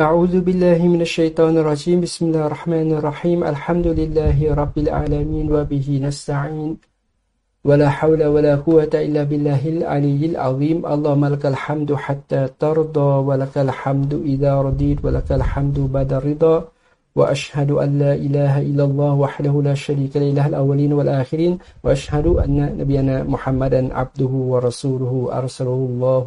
أعوذ بالله من الشيطان الرجيم. بسم الله الرحمن الرحيم. الحمد لله رب العالمين وبه نستعين. ولا حول ولا قوة إلا بالله العلي العظيم. اللهم لك الحمد حتى ترضى ولك الحمد إذا رضيت ولك الحمد بعد الرضا. وأشهد أن لا إله إلا الله وحده لا شريك له إله الأولين والآخرين. وأشهد أن نبينا محمدا عبده ورسوله أرسله الله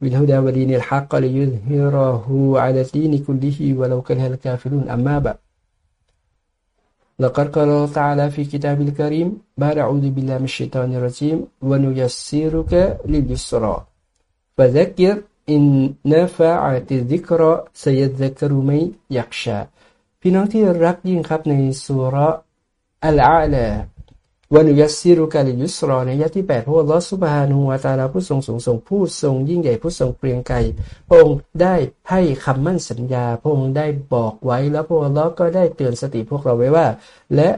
بالهدى ودين الحق ليظهره على الدين كله ولو كره الكافرون أما بعد لقد قال الله تعالى في كتاب الكريم بعد أعوذ بالله من الشيطان الرجيم ونيسرك لليسرى فذكر إن نفعت الذكرى سيذكر من يخشى พี่น้องที่รักยิ่งครับในสุรอัลอาลา วานุยัสซิรุกาลิยุสรอในยะที่แปดพระลอสุบฮานูวาตาลาผู้ทรงสูงส่งผู้ทรงยิ่งใหญ่ผู้ทรงเปรียงไกรพระองค์ได้ให้คำมั่นสัญญา พระองค์ได้บอกไว้แล้วพระลอก็ได้เตือนสติพวกเราไว้ว่า และ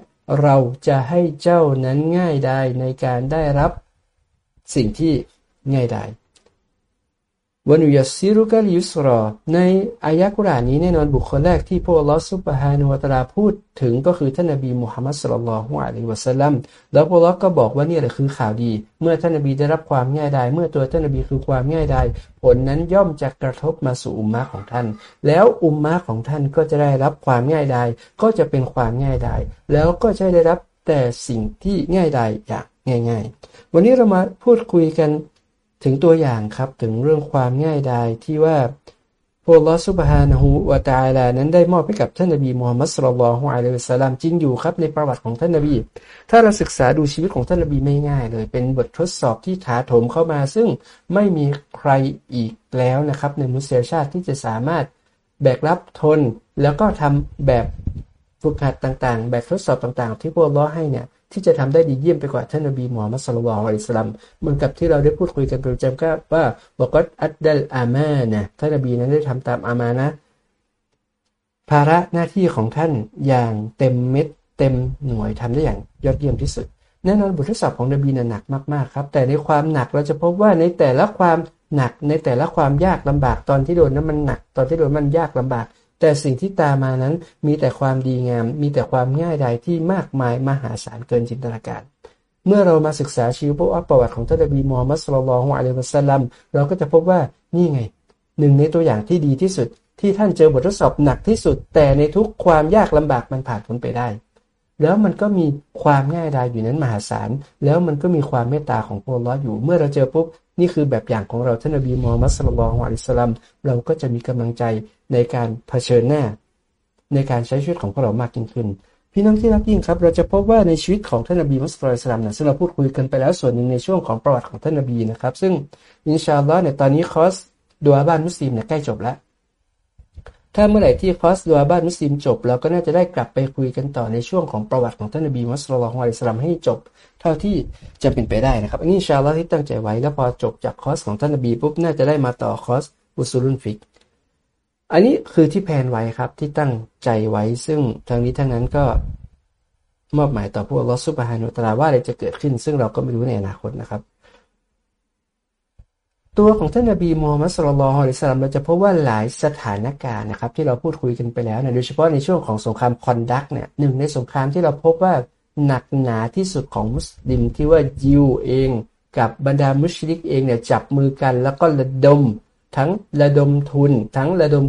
เราจะให้เจ้านั้นง่ายได้ในการได้รับสิ่งที่ง่ายได้ วนุยัสซิรุกัลยุสรอ ในอายะกุรานนี้แน่นอนบุคคลแรกที่พระลอสุบฮานุวตาพูดถึงก็คือท่านนบีมุฮัมมัดสุลลัลฮุอะลัยฮิวะสัลลัมแล้วพระลอก็บอกว่านี่แหละคือข่าวดี เมื่อท่านนบีได้รับความง่ายดายเมื่อตัวท่านนบีคือความง่ายดายผลนั้นย่อมจะกระทบมาสู่อุมมะของท่าน แล้วอุมมะของท่านก็จะได้รับความง่ายดายก็จะเป็นความง่ายดายแล้วก็จะได้รับแต่สิ่งที่ง่ายดายอย่างง่าย ๆ วันนี้เรามาพูดคุยกัน ถึงตัวอย่างครับถึงเรื่องความง่ายดายที่ว่าพระลอสุบฮานะฮูวาตาลานั้นได้มอบให้กับท่านนบีมูฮัมมัดสุลลัลฮุอะลัยฮิสลามจริงอยู่ครับในประวัติของท่านนบี ถ้าเราศึกษาดูชีวิตของท่านนบีไม่ง่ายเลย เป็นบททดสอบที่ถาโถมเข้ามา ซึ่งไม่มีใครอีกแล้วนะครับ ในมุสลิมชาติที่จะสามารถแบกรับทนแล้วก็ทำแบบฝึกหัดต่างๆ แบบทดสอบต่างๆ ที่พวกล้อให้เนี่ย ที่จะทำได้ดีเยี่ยมไปกว่าท่านนบีมูฮัมมัดสุลลัลอะลัยฮิสลามเหมือนกับที่เราได้พูดคุยกันประจำก็ว่าบอกว่าอัดดัลอามานะท่านนบีนั้นได้ทำตามอามานะ ภาระหน้าที่ของท่านอย่างเต็มเม็ดเต็มหน่วยทำได้อย่างยอดเยี่ยมที่สุดแน่นอนบททดสอบของนบีนั้นหนักมากๆครับ แต่ในความหนักเราจะพบว่าในแต่ละความหนักในแต่ละความยากลำบากตอนที่โดนนั้นมันหนัก ตอนที่โดนมันยากลำบาก แต่สิ่งที่ตามมานั้นมีแต่ความดีงาม มีแต่ความง่ายดายที่มากมายมหาศาลเกินจินตนาการ เมื่อเรามาศึกษาชีวประวัติของท่านบีมูฮัมมัดสุลลัลฮุอะลัยฮิสลัมเราก็จะพบว่านี่ไง หนึ่งในตัวอย่างที่ดีที่สุด ที่ท่านเจอบททดสอบหนักที่สุด แต่ในทุกความยากลำบากมันผ่านพ้นไปได้ แล้วมันก็มีความง่ายดายอยู่นั้นมหาศาลแล้วมันก็มีความเมตตาของพระลออยู่ เมื่อเราเจอปุ๊บ นี่คือแบบอย่างของเราท่านอบีมูฮัมมัดสุลลัลฮุอะลัยฮิสลัมเราก็จะมีกำลังใจในการเผชิญหน้า ในการใช้ชีวิตของพวกเรามากยิ่งขึ้น พี่น้องที่รักยิ่งครับ เราจะพบว่าในชีวิตของท่านนบีมุสลิมนะซึ่งเราพูดคุยกันไปแล้วส่วนหนึ่งในช่วงของประวัติของท่านนบีนะครับ ซึ่งอินชาอัลลอฮ์เนี่ยตอนนี้คอร์สดุอาบ้านมุสลิมเนี่ยใกล้จบแล้ว ถ้าเมื่อไหร่ที่คอร์สดุอาบ้านมุสลิมจบเราก็น่าจะได้กลับไปคุยกันต่อในช่วงของประวัติของท่านนบีมุสลิมให้จบ เท่าที่จะเป็นไปได้นะครับอินชาอัลลอฮ์ที่ตั้งใจไว้แล้วพอจบจากคอร์สของท่านนบีปุ๊บน่าจะได้มาต่อคอร์สอุศูลุลฟิกฮ์อันนี้คือที่แผนไว้ครับที่ตั้งใจไว้ซึ่งทั้งนี้ทั้งนั้นก็มอบหมายต่อพระองค์อัลลอฮ์ سبحانه وتعالىว่าอะไรจะเกิดขึ้น ซึ่งเราก็ไม่รู้ในอนาคตนะครับ ตัวของท่านนบีมูฮัมมัดصلى الله عليه وسلمเราจะพบว่าหลายสถานการณ์นะครับที่เราพูดคุยกันไปแล้วเนี่ยโดยเฉพาะในช่วงของสงครามคอนดักเนี่ยหนึ่งในสงครามที่เราพบว่าหนักหนาที่สุดของมุสลิมที่ว่ายิวเอง กับบรรดามุชริกเองเนี่ยจับมือกันแล้วก็ระดม ทั้งระดมทุน ทั้งระดม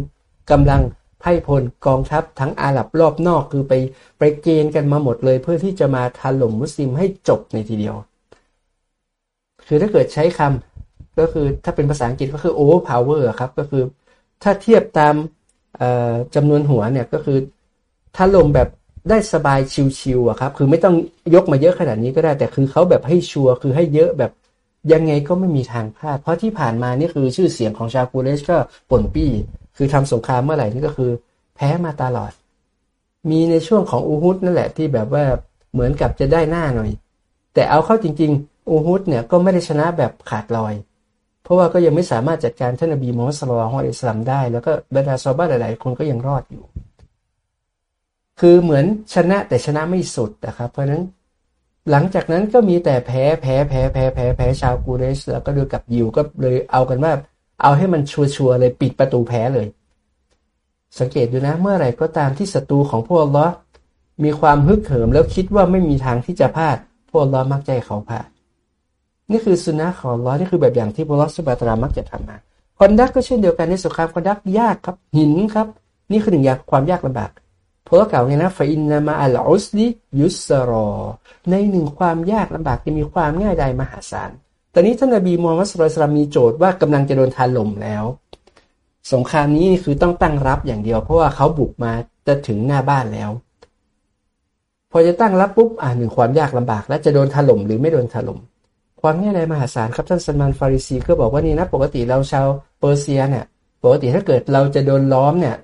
กำลังไพร่พลกองทัพทั้งอาหรับรอบนอกคือไปไปเกณฑ์กันมาหมดเลย เพื่อที่จะมาถล่มมุสลิมให้จบในทีเดียว คือถ้าเกิดใช้คำ ก็คือถ้าเป็นภาษาอังกฤษก็คือ overpower ครับก็คือถ้าเทียบตามจำนวนหัวเนี่ยก็คือถ้าลมแบบได้สบายชิวๆอะครับคือไม่ต้องยกมาเยอะขนาดนี้ก็ได้ แต่คือเขาแบบให้ชัวร์คือให้เยอะแบบยังไงก็ไม่มีทางพลาด เพราะที่ผ่านมานี่คือชื่อเสียงของชาวกูเรชก็ป่นปี้ คือทำสงครามเมื่อไหร่นี่ก็คือ แพ้มาตลอด มีในช่วงของอูฮุดนั่นแหละที่แบบว่าเหมือนกับจะได้หน้าหน่อย แต่เอาเข้าจริง ๆ อูฮุดเนี่ยก็ไม่ได้ชนะแบบขาดลอย เพราะว่าก็ยังไม่สามารถจัดการท่านอบีมูฮัมมัดสุลลัลฮุอะลัยฮิสลามได้ แล้วก็บรรดาซอบ้าหลาย ๆ คนก็ยังรอดอยู่ คือเหมือนชนะแต่ชนะไม่สุดนะครับ เพราะฉะนั้นหลังจากนั้นก็มีแต่แพ้แพ้แพ้แพ้แพ้แพ้ชาวกูเรชแล้วก็ดูกับยิวก็เลยเอากันว่าเอาให้มันชัวร์ๆเลยปิดประตูแพ้เลย สังเกตดูนะเมื่อไหร่ก็ตามที่ศัตรูของพวกล้อมีความฮึกเหิมแล้วคิดว่าไม่มีทางที่จะพลาด พวกล้อมักใจเขาพลาด นี่คือสุนัขของล้อนี่คือแบบอย่างที่พวกล้อสุบาตรามักจะทำมาคอนดักก็เช่นเดียวกันในสงครามคอนดักยากครับ หินครับ นี่คือหนึ่งอย่างความยากลำบากเพราะเก่าไงนะฟอินนามาอัลอุสลิยุสรอ ในหนึ่งความยากลำบากจะมีความง่ายใดมหาศาลตอนนี้ท่านนบีมูฮัมมัดสุลตัลมีโจทย์ว่ากำลังจะโดนทาล่มแล้ว สงครามนี้คือต้องตั้งรับอย่างเดียว เพราะว่าเขาบุกมาจะถึงหน้าบ้านแล้ว พอจะตั้งรับปุ๊บอ่าหนึ่งความยากลำบาก และจะโดนถล่มหรือไม่โดนถล่ม ความง่ายดายมหาศาลครับท่านสมานฟาริซีก็บอกว่านี่นะปกติเราชาวเปอร์เซียเนี่ยปกติถ้าเกิดเราจะโดนล้อมเนี่ย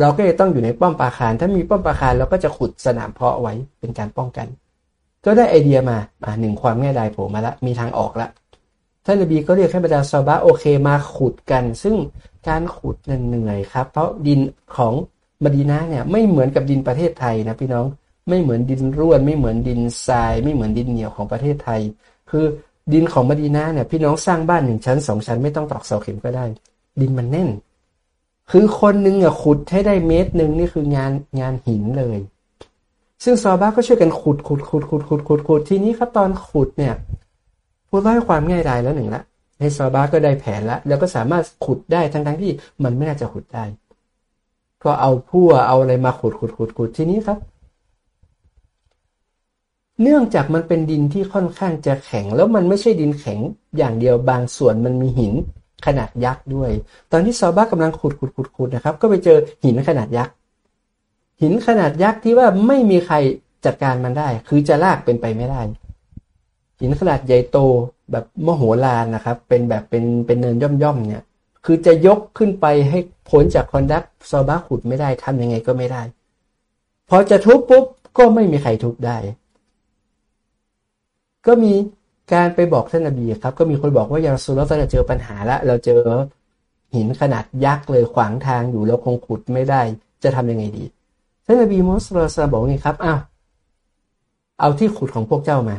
เราก็จะต้องอยู่ในป้อมปราคาร ถ้ามีป้อมปราคารเราก็จะขุดสนามเพาะไว้เป็นการป้องกัน ก็ได้ไอเดียมาอ่าหนึ่งความง่ายดายโผล่มาละมีทางออกละท่านนบีก็เรียกให้บรรดาซาบะโอเคมาขุดกัน ซึ่งการขุดนั้นเหนื่อยครับ เพราะดินของมดีนาเนี่ยไม่เหมือนกับดินประเทศไทยนะพี่น้อง ไม่เหมือนดินร่วน ไม่เหมือนดินทราย ไม่เหมือนดินเหนียวของประเทศไทย คือดินของมดีนาเนี่ยพี่น้องสร้างบ้านหนึ่งชั้นสองชั้นไม่ต้องตอกเสาเข็มก็ได้ ดินมันแน่น คือคนหนึ่งอะขุดให้ได้เมตรหนึ่งนี่คืองานงานหินเลย ซึ่งซอบ้าก็ช่วยกันขุดขุดขุดขุดขุดขุดขุดทีนี้ครับตอนขุดเนี่ยพูดว่าความง่ายดายแล้วหนึ่งละในซอบ้าก็ได้แผนละแล้วก็สามารถขุดได้ทั้งทั้งที่มันไม่น่าจะขุดได้ ก็เอาพั่วเอาอะไรมาขุดขุดขุดขุดทีนี้ครับ เนื่องจากมันเป็นดินที่ค่อนข้างจะแข็ง แล้วมันไม่ใช่ดินแข็งอย่างเดียวบางส่วนมันมีหินขนาดยักษ์ด้วย ตอนที่ซอบ้ากำลังขุดขุดขุดขุดนะครับ ก็ไปเจอหินขนาดยักษ์หินขนาดยักษ์ที่ว่าไม่มีใครจัดการมันได้ คือจะลากเป็นไปไม่ได้ หินขนาดใหญ่โตแบบมโหฬารนะครับ เป็นแบบเป็นเป็นเนินย่อมย่อมเนี่ยคือจะยกขึ้นไปให้พ้นจากคอนดักซอบ้าขุดไม่ได้ทำยังไงก็ไม่ได้ พอจะทุบปุ๊บก็ไม่มีใครทุบได้ ก็มีการไปบอกท่านนบีครับ ก็มีคนบอกว่ายาสุลเราจะเจอปัญหาละเราเจอหินขนาดยักษ์เลยขวางทางอยู่เราคงขุดไม่ได้ จะทำยังไงดีท่านนบีมุสลิมบอกไงครับอ้าวเอาที่ขุดของพวกเจ้ามา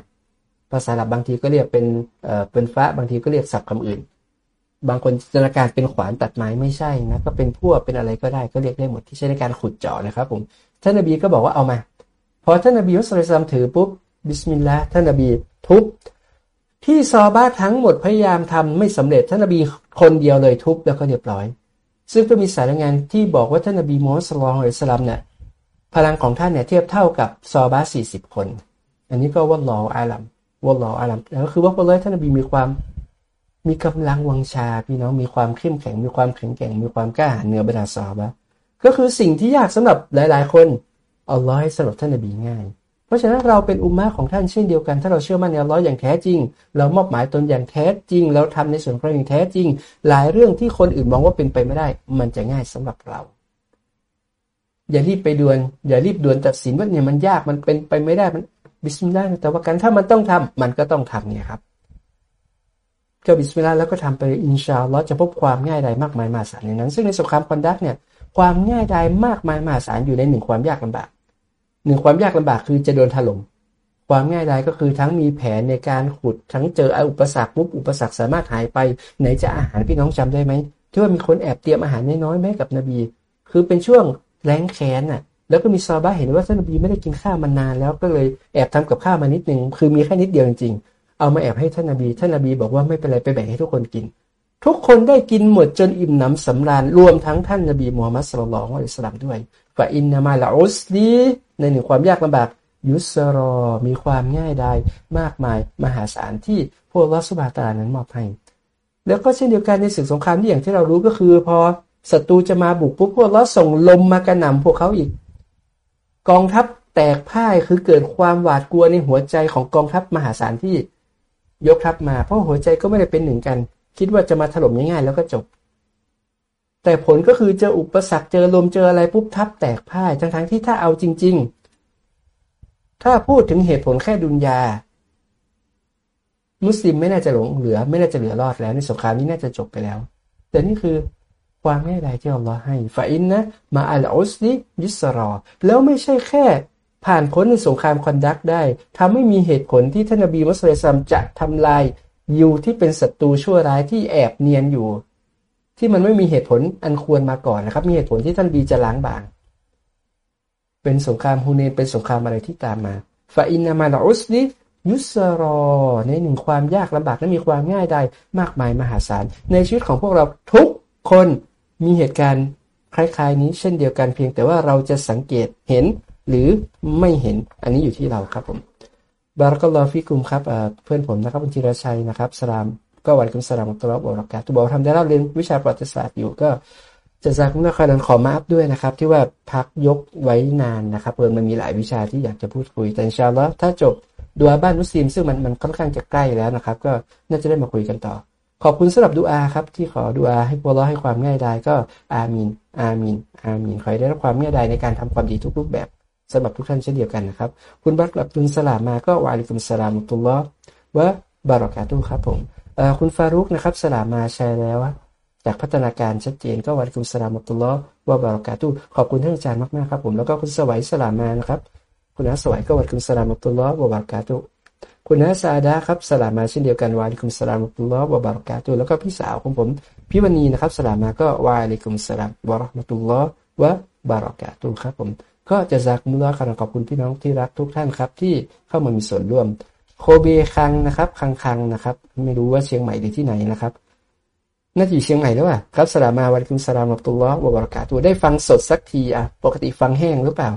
ภาษาลับบางทีก็เรียกเป็นเอ่อเป็นฟ้าบางทีก็เรียกศัพท์คำอื่น บางคนจินตนาการเป็นขวานตัดไม้ไม่ใช่นะก็เป็นพวเป็นอะไรก็ได้ก็เรียกได้หมดที่ใช้ในการขุดเจาะนะครับผมท่านนบีก็บอกว่าเอามาพอท่านนบีมุสลิมถือปุ๊บ บิสมิลลาห์ท่านนบีทุบที่ซอบ้าทั้งหมดพยายามทำไม่สำเร็จท่านนบีคนเดียวเลยทุบแล้วก็เรียบร้อย ซึ่งก็มีสายรายงานที่บอกว่าท่านนบีมูฮัมมัดสุลลัลสลัมเนี่ยพลังของท่านเนี่ยเทียบเท่ากับซอบ้าสี่สิบคน อันนี้ก็วัลลออาลัมวัลลออาลัมแล้วคือว่าพอเลยท่านนบีมีความมีกำลังวังชาพี่น้องมีความเข้มแข็งมีความแข็งแกร่งมีความกล้าหาญเหนือบรรดาซอบ้าก็คือสิ่งที่ยากสำหรับหลาย ๆ คนอัลลอฮ์ให้สำหรับท่านนบีง่าย ราะฉะนั้นเราเป็นอุมมะของท่านเช่นเดียวกัน ถ้าเราเชื่อมั่นในอัลลอฮ์อย่างแท้จริง เรามอบหมายตนอย่างแท้จริงเราทำในส่วนของเราอย่างแท้จริง หลายเรื่องที่คนอื่นมองว่าเป็นไปไม่ได้ มันจะง่ายสำหรับเรา อย่ารีบไปด่วน อย่ารีบด่วนตัดสินว่าเนี่ยมันยากมันเป็นไปไม่ได้มันบิสมิลลาห์แต่ว่าการถ้ามันต้องทำมันก็ต้องทำเนี่ยครับก็บิสมิลลาห์แล้วก็ทำไปอินชาอัลลอฮ์จะพบความง่ายดายมากมายมหาศาลในนั้น ซึ่งในสงครามคอนดักเนี่ยความง่ายดายมากมายมหาศาลอยู่ในหนึ่งความยากลำบาก หนึ่งความยากลำบากคือจะโดนถล่ม ความง่ายดายก็คือทั้งมีแผนในการขุด ทั้งเจออุปสรรคปุ๊บอุปสรรคสามารถหายไป ไหนจะอาหารพี่น้องจำได้ไหมที่ว่ามีคนแอบเตรียมอาหารน้อยๆแม้กับนบี คือเป็นช่วงแรงแค้นน่ะ แล้วก็มีซาบะเห็นว่าท่านนบีไม่ได้กินข้าวมานานแล้วก็เลยแอบทำกับข้าวมานิดหนึ่งคือมีแค่นิดเดียวจริงๆ เอามาแอบให้ท่านนบี ท่านนบีบอกว่าไม่เป็นไรไปแบ่งให้ทุกคนกิน ทุกคนได้กินหมดจนอิ่มหนำสำราญรวมทั้งท่านนบีมูฮัมมัดสุลลัลของอิสลามด้วย ฟาอินนามาลาอุสลีในหนึ่งความยากลำบากยุสรอมีความง่ายดายมากมายมหาศาลที่พวกลอสุบาตานั้นมอบให้แล้วก็เช่นเดียวกันในศึกสงครามที่อย่างที่เรารู้ก็คือ พอศัตรูจะมาบุกปุ๊บพวกลอส่งลมมากระหน่ำพวกเขาอีก กองทัพแตกพ่ายคือเกิดความหวาดกลัวในหัวใจของกองทัพมหาศาลที่ยกทัพมา เพราะหัวใจก็ไม่ได้เป็นหนึ่งกัน คิดว่าจะมาถล่มง่ายๆแล้วก็จบ แต่ผลก็คือเจออุปสรรคเจอลมเจออะไรปุ๊บทัพแตกพ่ายทั้งๆที่ถ้าเอาจริง ๆ ถ้าพูดถึงเหตุผลแค่ดุนยา มุสลิมไม่น่าจะหลงเหลือ ไม่น่าจะเหลือรอดแล้วในสงครามนี้น่าจะจบไปแล้ว แต่นี่คือความง่ายดายที่อัลลอฮ์ให้فإن مع العسر يسرا แล้วไม่ใช่แค่ผ่านพ้นในสงครามคอนดักได้ทำให้มีเหตุผลที่ท่านนบีมุสลิมจะทำลายยูที่เป็นศัตรูชั่วร้ายที่แอบเนียนอยู่ ที่มันไม่มีเหตุผลอันควรมาก่อนนะครับ มีเหตุผลที่ท่านบีจะล้างบาง เป็นสงครามฮูเนนเป็นสงครามอะไรที่ตามมาฟาอินนามาลอุสลิยุสรอในหนึ่งความยากลำบากและมีความง่ายใดมากมายมหาศาล ในชีวิตของพวกเราทุกคนมีเหตุการณ์คล้ายๆ นี้เช่นเดียวกันเพียงแต่ว่าเราจะสังเกตเห็นหรือไม่เห็นอันนี้อยู่ที่เราครับผมบารักลอฟิกุมครับเพื่อนผมนะครับคุณธีรชัยนะครับสลาม ก็วันกุมสลามตลอดบอกรักตุบอกทำได้รับเรียนวิชาประวัติศาสตร์อยู่ก็จะจากนักขันขอมาอัพด้วยนะครับ ที่ว่าพักยกไว้นานนะครับเพื่อนมันมีหลายวิชาที่อยากจะพูดคุย แต่อินชาอัลลอฮ์ถ้าจบดูอาบ้านมุสลิม ซึ่งมันมันค่อนข้างจะใกล้แล้วนะครับ ก็น่าจะได้มาคุยกันต่อ ขอบคุณสำหรับดูอาครับ ที่ขอดูอาให้พวกเราให้ความง่ายดายก็อามีนอามีนอามีนขอให้ได้รับความง่ายดายในการทำความดีทุกรูปแบบสำหรับทุกท่านเช่นเดียวกันนะครับ คุณบัตรกับตุนสลามมาก็วาลิกุมสลามุตุลลอฮ์วะบารอกาตุครับผม คุณฟารุกนะครับสลามมาแชร์แล้วจากพัฒนาการชัดเจนก็วาลิกุมสลามุตุลลอฮ์วบารอกาตุขอบคุณท่านอาจารย์มากๆครับผมแล้วก็คุณสวัยสลามมานะครับ คุณนัสวัยก็วาลิกุมสลามุตุลลอฮ์วบารอกาตุคุณนัสอาดาครับสลามมาเช่นเดียวกันวาลิกุมสลามุตุลลอฮ์วะบารอกาตุแล้วก็พี่สาวของผมพี่วันีนะครับสลามมาก็วาลิกุมสลามวะระห์มตุลลอฮ์วะบารอกาตุครับผมก็จะจากมุลาคารขอบคุณพี่น้องที่รักทุกท่านครับที่เข้ามามีส่วนร่วม โคเบคังนะครับ คังคังนะครับ ไม่รู้ว่าเชียงใหม่หรือที่ไหนนะครับน่าจะอยู่เชียงใหม่แล้วอะครับสลามาวันคุมสลามอับตุลลอฮ์วบรากาตัวได้ฟังสดสักทีอะปกติฟังแห้งหรือเปล่า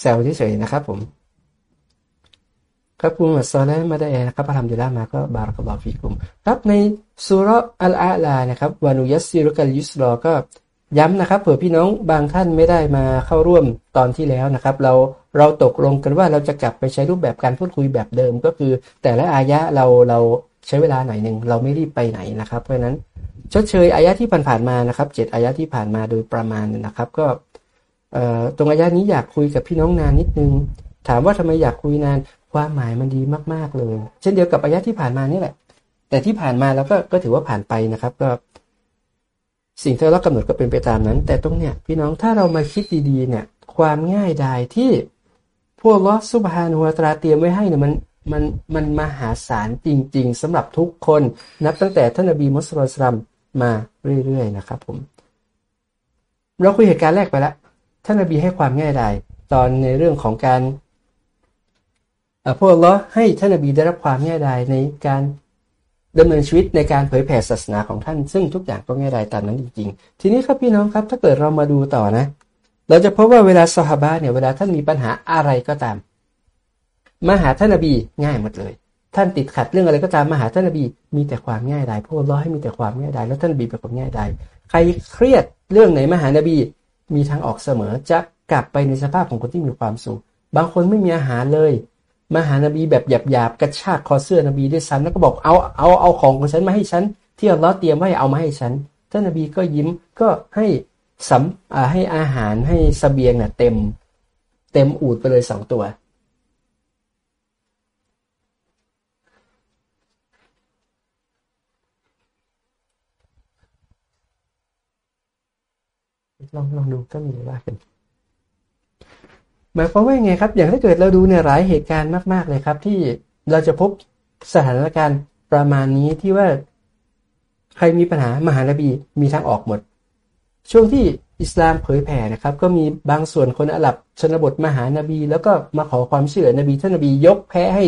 แซวเฉยๆนะครับผมครับคุณมัสลมาได้นะครับพระธรรมดีละมาก็บารักลอฟิกุมครับในสุรอัลอาลานะครับวานุยัสซิรุกัลยุสรอก็ ย้ำนะครับเผื่อพี่น้องบางท่านไม่ได้มาเข้าร่วมตอนที่แล้วนะครับ เราเราตกลงกันว่าเราจะกลับไปใช้รูปแบบการพูดคุยแบบเดิมก็คือ แต่ละอายะเราเราใช้เวลาหน่อยหนึ่งเราไม่รีบไปไหนนะครับ เพราะฉะนั้นชดเชยอายะที่ผ่านๆมานะครับเจ็ดอายะที่ผ่านมาโดยประมาณนะครับ ก็ตรงอายะนี้อยากคุยกับพี่น้องนานนิดนึง ถามว่าทำไมอยากคุยนานความหมายมันดีมากๆเลย เช่นเดียวกับอายะที่ผ่านมานี่แหละ แต่ที่ผ่านมาเราก็ก็ถือว่าผ่านไปนะครับก็ สิ่งที่เรากำหนดก็เป็นไปตามนั้น แต่ตรงเนี้ยพี่น้องถ้าเรามาคิดดีๆเนี่ย ความง่ายดายที่พวกลอสุบฮานุวตราเตรียมไว้ให้เนี่ยมันมันมันมหาศาลจริง ๆสำหรับทุกคน นับตั้งแต่ท่านนบีมุสลิมมาเรื่อยๆนะครับผม เราคุยเหตุการณ์แรกไปแล้วท่านนบีให้ความง่ายดายตอนในเรื่องของการพวกเราให้ท่านนบีได้รับความง่ายดายในการ ดำเนินชีวิตในการเผยแผ่ศาสนาของท่าน ซึ่งทุกอย่างก็ง่ายดายตามนั้นจริงๆ ทีนี้ครับพี่น้องครับ ถ้าเกิดเรามาดูต่อนะ เราจะพบว่าเวลาสฮาบะเนี่ย เวลาท่านมีปัญหาอะไรก็ตาม มาหาท่านนบีง่ายหมดเลย ท่านติดขัดเรื่องอะไรก็ตามมาหาท่านนบี มีแต่ความง่ายดายพวกเราให้มีแต่ความง่ายดายแล้วท่านนบีเป็นความง่ายดายใครเครียดเรื่องไหนมาหานบี มีทางออกเสมอจะกลับไปในสภาพของคนที่มีความสุขบางคนไม่มีอาหารเลย มาหานบีแบบหยาบๆกระชากคอเสื้อนบีด้วยซ้ำแล้วก็บอกเอาเอาเอาของของฉันมาให้ฉันที่อัลลอฮ์เตรียมไว้เอามาให้ฉันท่านนบีก็ยิ้มก็ให้สัมให้อาหารให้สเสบียงเนี่ยเต็ม เต็มอูดไปเลยสองตัว ลองลองดูก็มีว่ากัน มายความว่าไงครับ อย่างถ้าเกิดเราดูเนี่ยหลายเหตุการณ์มาก ๆเลยครับ ที่เราจะพบสถานการณ์ประมาณนี้ที่ว่า ใครมีปัญหามหานบีมีทางออกหมด ช่วงที่อิสลามเผยแผ่นะครับ ก็มีบางส่วนคนอาหรับชนบทมาหานบี แล้วก็มาขอความเชื่อนบีท่านนบียกแพ้ให้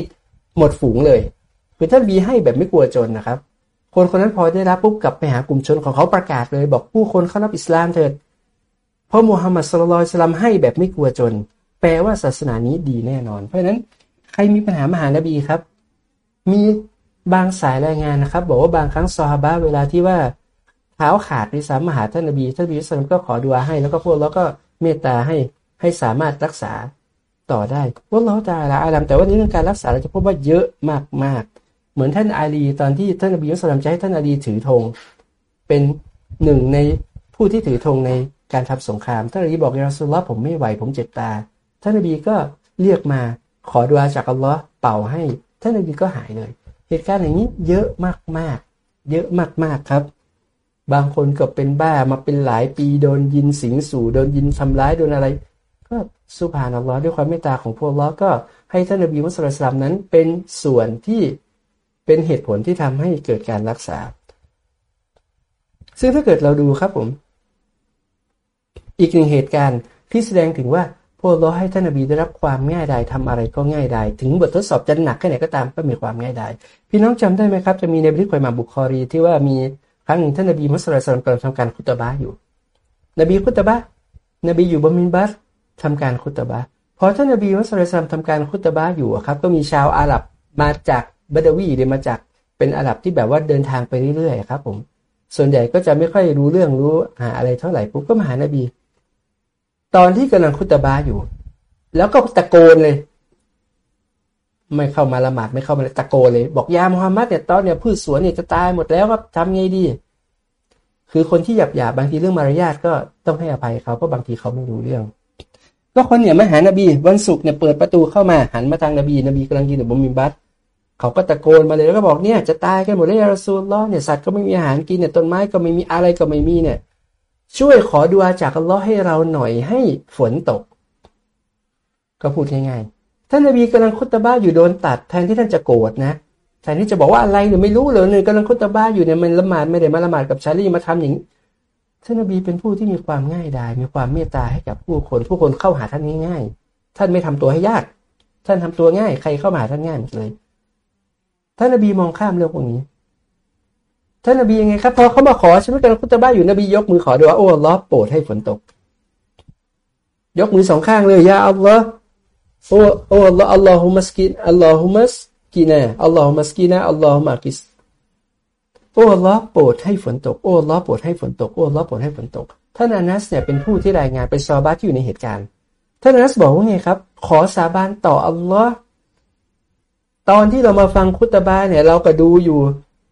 หมดฝูงเลยคือท่านบีให้แบบไม่กลัวจนนะครับ คนคนนั้นพอได้รับปุ๊บกลับไปหากลุ่มชนของเขาประกาศเลย บอกผู้คนเข้ารับอิสลามเถิดเพราะมูฮัมมัดสุลลัลสลามให้แบบไม่กลัวจน แปลว่าศาสนานี้ดีแน่นอน เพราะฉะนั้นใครมีปัญหามหานบีครับ มีบางสายรายงานนะครับ บอกว่าบางครั้งซอฮาบะเวลาที่ว่าเท้าขาดด้วยซ้ำมหาท่านนบีท่านนบีสุลก็ขอดูอาให้ แล้วก็พวกแล้วก็เมตตาให้ให้สามารถรักษาต่อได้พวกเราตาละอาลัมแต่ว่าในเรื่องการรักษาเราจะพบว่าเยอะมากๆ เหมือนท่านอาลีตอนที่ท่านนบีสุลจะให้ท่านอาลีถือธงเป็นหนึ่งในผู้ที่ถือธงในการทำสงครามท่านอาลีบอกยาสุลลอผมไม่ไหวผมเจ็บตา ท่านนบีก็เรียกมาขอดุอาจากอัลลอฮ์เป่าให้ ท่านนบีก็หายเลย เหตุการณ์อย่างนี้เยอะมากๆ เยอะมากๆครับ บางคนก็เป็นบ้ามาเป็นหลายปีโดนยินสิงสู่โดนยินทำร้ายโดนอะไร ก็สุภานอัลลอฮ์ด้วยความเมตตาของพวกเราก็ให้ท่านนบีมุสลิมนั้นเป็นส่วนที่เป็นเหตุผลที่ทำให้เกิดการรักษา ซึ่งถ้าเกิดเราดูครับผม อีกหนึ่งเหตุการณ์ที่แสดงถึงว่า พวกเราให้ท่านนบีได้รับความง่ายดายทำอะไรก็ง่ายดายถึงบททดสอบจะหนักแค่ไหนก็ตามก็มีความง่ายดายพี่น้องจำได้ไหมครับ จะมีในบันทึกข่อยมาบุคอรีที่ว่ามีครั้งหนึ่งท่านนบีมุสลิมกำลังทำการคุตบะอยู่ นบีคุตบะนบีอยู่บนมินบัสทำการคุตบะพอท่านนบีมุสลิมทำการคุตบะอยู่ครับ ก็มีชาวอาหรับมาจากบาดาวีเดมาจากเป็นอาหรับที่แบบว่าเดินทางไปเรื่อยๆครับผมส่วนใหญ่ก็จะไม่ค่อยรู้เรื่องรู้หาอะไรเท่าไหร่ปุ๊บก็มาหานบี ตอนที่กำลังคุตบะอยู่ แล้วก็ตะโกนเลย ไม่เข้ามาละหมาดไม่เข้ามาตะโกนเลย บอกยามุฮัมมัดเนี่ยตอนเนี่ยพืชสวนเนี่ยจะตายหมดแล้วครับทำไงดี คือคนที่หยาบหยาบบางทีเรื่องมารยาทก็ต้องให้อภัยเขาเพราะบางทีเขาไม่รู้เรื่อง ก็คนเนี่ยมาหานบี วันศุกร์เนี่ยเปิดประตูเข้ามาหันมาทางนบี นบีกำลังกินบะมิมบัตเขาก็ตะโกนมาเลยแล้วก็บอกเนี่ยจะตายกันหมดเลยรอซูลล้อเนี่ยสัตว์ก็ไม่มีอาหารกินเนี่ยต้นไม้ก็ไม่มีอะไรก็ไม่มีเนี่ย ช่วยขอดูอาจากอัลลอฮ์ให้เราหน่อยให้ฝนตก ก็พูดง่ายๆท่านนบีกำลังคุตบ้าอยู่โดนตัดแทนที่ท่านจะโกรธนะแทนที่จะบอกว่าอะไรหรือไม่รู้เลยเนี่ยกำลังคุตบ้าอยู่เนี่ยมันละหมาดไม่ได้มาละหมาดกับชาลีมาทำอย่างท่านนบีเป็นผู้ที่มีความง่ายดายมีความเมตตาให้กับผู้คน ผู้คนเข้าหาท่านง่ายๆ ท่านไม่ทำตัวให้ยาก ท่านทำตัวง่าย ใครเข้ามาหาท่านง่ายหมดเลยท่านนบีมองข้ามเรื่องพวกนี้ ท่านนบียังไงครับพอเขามาขอขณะกำลังคุตบะฮ์อยู่นบียกมือขอดุอาว่าโอ้อัลลอฮ์โปรดให้ฝนตก ยกมือสองข้างเลยيا اللهโอ้โอ้อัลลอฮ์اللهم اسقنا اللهم اسقنا اللهم اسقنا اللهم أغثโอ้อัลลอฮ์โปรดให้ฝนตกโอ้อัลลอฮ์โปรดให้ฝนตกโอ้อัลลอฮ์โปรดให้ฝนตกท่านอานัสเนี่ยเป็นผู้ที่รายงานเป็นซอฮาบะฮ์ที่อยู่ในเหตุการณ์ท่านอานัสบอกว่าไงครับ ขอสาบานต่ออัลลอฮ์ตอนที่เรามาฟังคุตบาเนี่ยเราก็ดูอยู่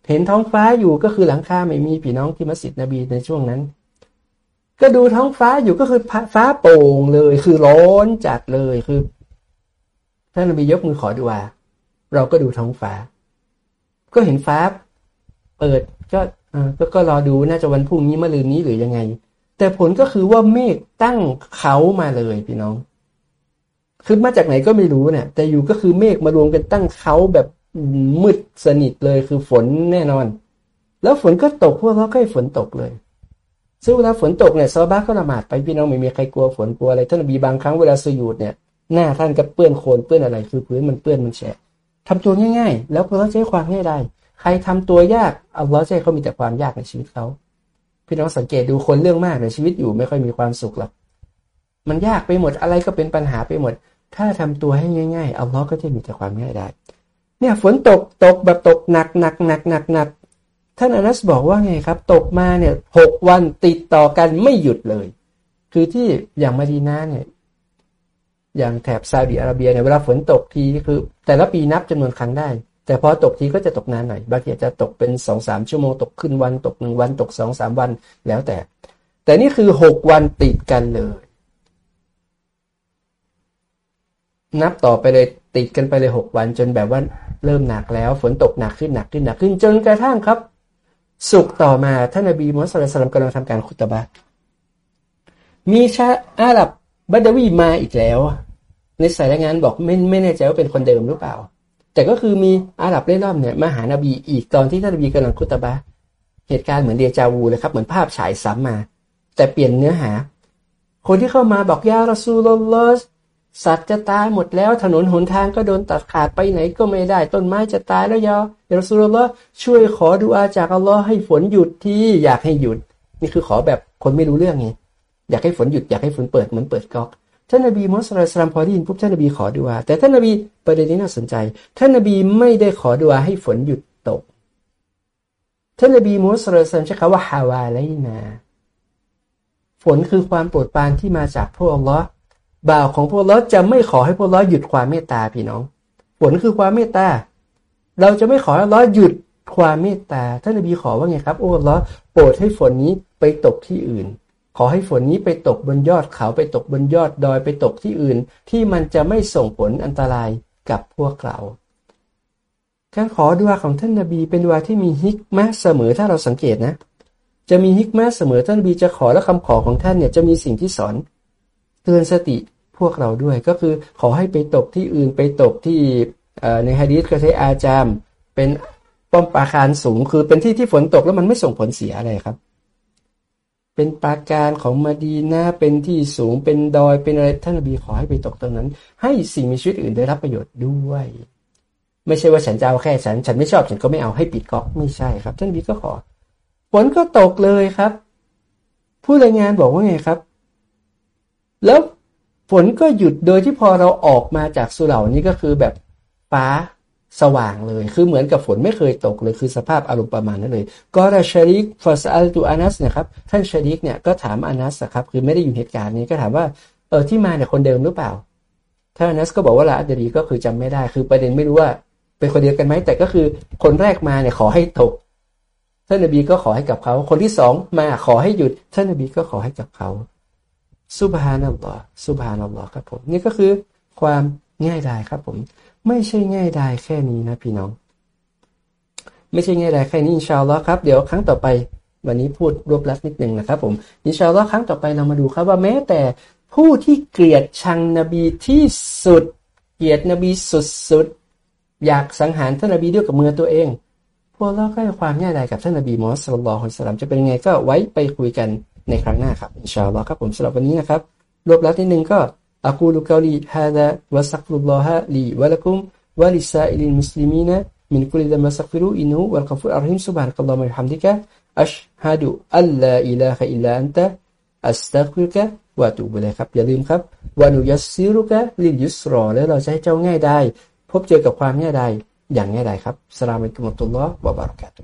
เห็นท้องฟ้าอยู่ก็คือหลังคาไม่มีพี่น้องที่มัสยิดนบีในช่วงนั้น ก็ดูท้องฟ้าอยู่ก็คือฟ้าโป่งเลย คือร้อนจัดเลยคือท่านนบียกมือขอดูอาเราก็ดูท้องฟ้า ก็เห็นฟ้า เปิดก็ก็ก็รอดูน่าจะวันพรุ่งนี้มะรืนนี้หรือยังไง แต่ผลก็คือว่าเมฆตั้งเขามาเลยพี่น้องคือมาจากไหนก็ไม่รู้เนี่ยแต่อยู่ก็คือเมฆมารวมกันตั้งเขาแบบ มืดสนิทเลยคือฝนแน่นอน แล้วฝนก็ตกพวกเราก็ให้ฝนตกเลยซึ่งเวลาฝนตกเนี่ยซอบ้าก็ละหมาดไปพี่น้องไม่มีใครกลัวฝนกลัวอะไรท่านบีบางครั้งเวลาสยุดเนี่ยหน้าท่านก็เปื้อนโคลนเปื้อนอะไรคือพื้นมันเปื้อนมันแฉะทำตัวง่ายๆ แล้วพอเราใช้ความง่ายได้ใครทำตัวยากอัลลอฮ์ใช้เขามีแต่ความยากในชีวิตเขาพี่น้องสังเกตดูคนเรื่องมากในชีวิตอยู่ไม่ค่อยมีความสุขหรอกมันยากไปหมดอะไรก็เป็นปัญหาไปหมด ถ้าทำตัวให้ง่ายๆอัลลอฮ์ก็จะมีแต่ความง่ายได้ เนี่ยฝนตกตกแบบตกหนักหนักหนักหนักหนักท่านอนัสบอกว่าไงครับ ตกมาเนี่ยหกวันติดต่อกันไม่หยุดเลย คือที่อย่างมาดีนาเนี่ย อย่างแถบซาอุดิอาระเบียเนี่ยเวลาฝนตกทีคือ แต่ละปีนับจำนวนครั้งได้ แต่พอตกทีก็จะตกนานหน่อยบางทีจะตกเป็นสองสามชั่วโมงตกขึ้นวัน ตกหนึ่งวันตกสองสามวันแล้วแต่ แต่นี่คือหกวันติดกันเลย นับต่อไปเลยติดกันไปเลยหกวันจนแบบว่าเริ่มหนักแล้ว ฝนตกหนักขึ้นหนักขึ้นหนักขึ้นจนกระทั่งครับ สุกต่อมาท่านนบีมุสลิมกำลังทำการคุตบะมีชาอาหรับบาดวีมาอีกแล้ว ในสายรายงานบอกไม่ไม่แน่ใจว่าเป็นคนเดิมหรือเปล่า แต่ก็คือมีอาหรับเล่ร่อนเนี่ยมาหานาบีอีกตอนที่ท่านนบีกำลังคุตบะเหตุการณ์เหมือนเดียจาวูเลยครับเหมือนภาพฉายซ้ำมา แต่เปลี่ยนเนื้อหา คนที่เข้ามาบอกยารอซูลลอส สัตว์จะตายหมดแล้วถนนหนทางก็โดนตัดขาดไปไหนก็ไม่ได้ ต้นไม้จะตายแล้วยายารอซูลลอช่วยขอดูอาจากอัลลอฮ์ให้ฝนหยุดที่อยากให้หยุด นี่คือขอแบบคนไม่รู้เรื่องไงอยากให้ฝนหยุดอยากให้ฝนเปิดเหมือนเปิดก๊อกท่านนบีมุสลิมพอได้ยินปุ๊บท่านนบีขอดุอาแต่ท่านนบีประเด็นนี้น่าสนใจ ท่านนบีไม่ได้ขอดุอาให้ฝนหยุดตก ท่านนบีมุสลิมใช้คำว่าฮาวาไลนา ฝนคือความโปรดปรานที่มาจากพวกอัลลอฮ์ บ่าวของพวกเราจะไม่ขอให้พวกเราหยุดความเมตตาพี่น้องฝนคือความเมตตา เราจะไม่ขอให้เราหยุดความเมตตา ท่านนบีขอว่าไงครับ โอ้เราโปรดให้ฝนนี้ไปตกที่อื่น ขอให้ฝนนี้ไปตกบนยอดเขาไปตกบนยอดดอยไปตกที่อื่น ที่มันจะไม่ส่งผลอันตรายกับพวกเราการขอดุอาของท่านนาบีเป็นดุอาที่มีฮิกมะเสมอถ้าเราสังเกตนะ จะมีฮิกมะเสมอท่านนบีจะขอและคำขอของท่านเนี่ยจะมีสิ่งที่สอน เตือนสติ พวกเราด้วย ก็คือขอให้ไปตกที่อื่นไปตกที่ในฮะดีษก็ใช้อาจาม เป็นป้อมปราคารสูง คือเป็นที่ที่ฝนตกแล้วมันไม่ส่งผลเสียอะไรครับ เป็นปราการของมาดีนาเป็นที่สูงเป็นดอยเป็นอะไรท่านนบีขอให้ไปตกตรงนั้น ให้สิ่งมีชีวิตอื่นได้รับประโยชน์ด้วย ไม่ใช่ว่าฉันจะเอาแค่ฉัน ฉันไม่ชอบฉันก็ไม่เอาให้ปิดก๊อกไม่ใช่ครับ ท่านนบีก็ขอฝนก็ตกเลยครับ ผู้รายงานบอกว่าไงครับ แล้ว ฝนก็หยุดโดยที่พอเราออกมาจากสุเหร่านี้ก็คือแบบฟ้าสว่างเลย คือเหมือนกับฝนไม่เคยตกเลย คือสภาพอารมณ์ประมาณนั้นเลยก็ราชาริกฟาสอัลตูอานัสนะครับ ท่านชาริกเนี่ยก็ถามอานัสครับ คือไม่ได้อยู่เหตุการณ์นี้ก็ถามว่า เออที่มาเนี่ยคนเดิมหรือเปล่า ท่านอานัสก็บอกว่าละอัดดีก็คือจำไม่ได้ คือประเด็นไม่รู้ว่าเป็นคนเดียวกันไหม แต่ก็คือคนแรกมาเนี่ยขอให้ตก ท่านนบีก็ขอให้กับเขา คนที่สองมาขอให้หยุด ท่านนบีก็ขอให้กับเขา สุบฮานัลลอฮ์สุบฮานัลลอฮ์ครับผมนี่ก็คือความง่ายดายครับผม ไม่ใช่ง่ายดายแค่นี้นะพี่น้อง ไม่ใช่ง่ายดายแค่นี้อินชาอัลลอฮ์ครับเดี๋ยวครั้งต่อไปวันนี้พูดรวบลัดนิดนึงนะครับผมอินชาอัลลอฮ์ครั้งต่อไปเรามาดูครับว่าแม้แต่ผู้ที่เกลียดชังนบีที่สุด เกลียดนบีสุดๆอยากสังหารท่านนบีด้วยกับมือตัวเองพวกเราก็ให้ความง่ายดายกับท่านนบีมอสสลลัลลอฮุอะลัสลามจะเป็นยังไงก็ไว้ไปคุยกัน ในครั้งหน้าครับอินชาอัลลอฮ์ครับผมสำหรับวันนี้นะครับรวบลัดนิดนึงก็ أقول قولي هذا واستغفر الله لي ولكم ولسائر المسلمين من كل ذنب استغفروا إنه هو الغفور الرحيم سبحانك اللهم وبحمدك أشهد أن لا إله إلا أنت أستغفرك وأتوب إليك ครับอย่าลืมครับวานุยัสซิรุกะลิยุสรอและเราจะให้เจ้าง่ายได้พบเจอกับความง่ายได้อย่างง่ายได้ครับสลามอะลัยกุมุตุลลอฮ์วะบารักาตุ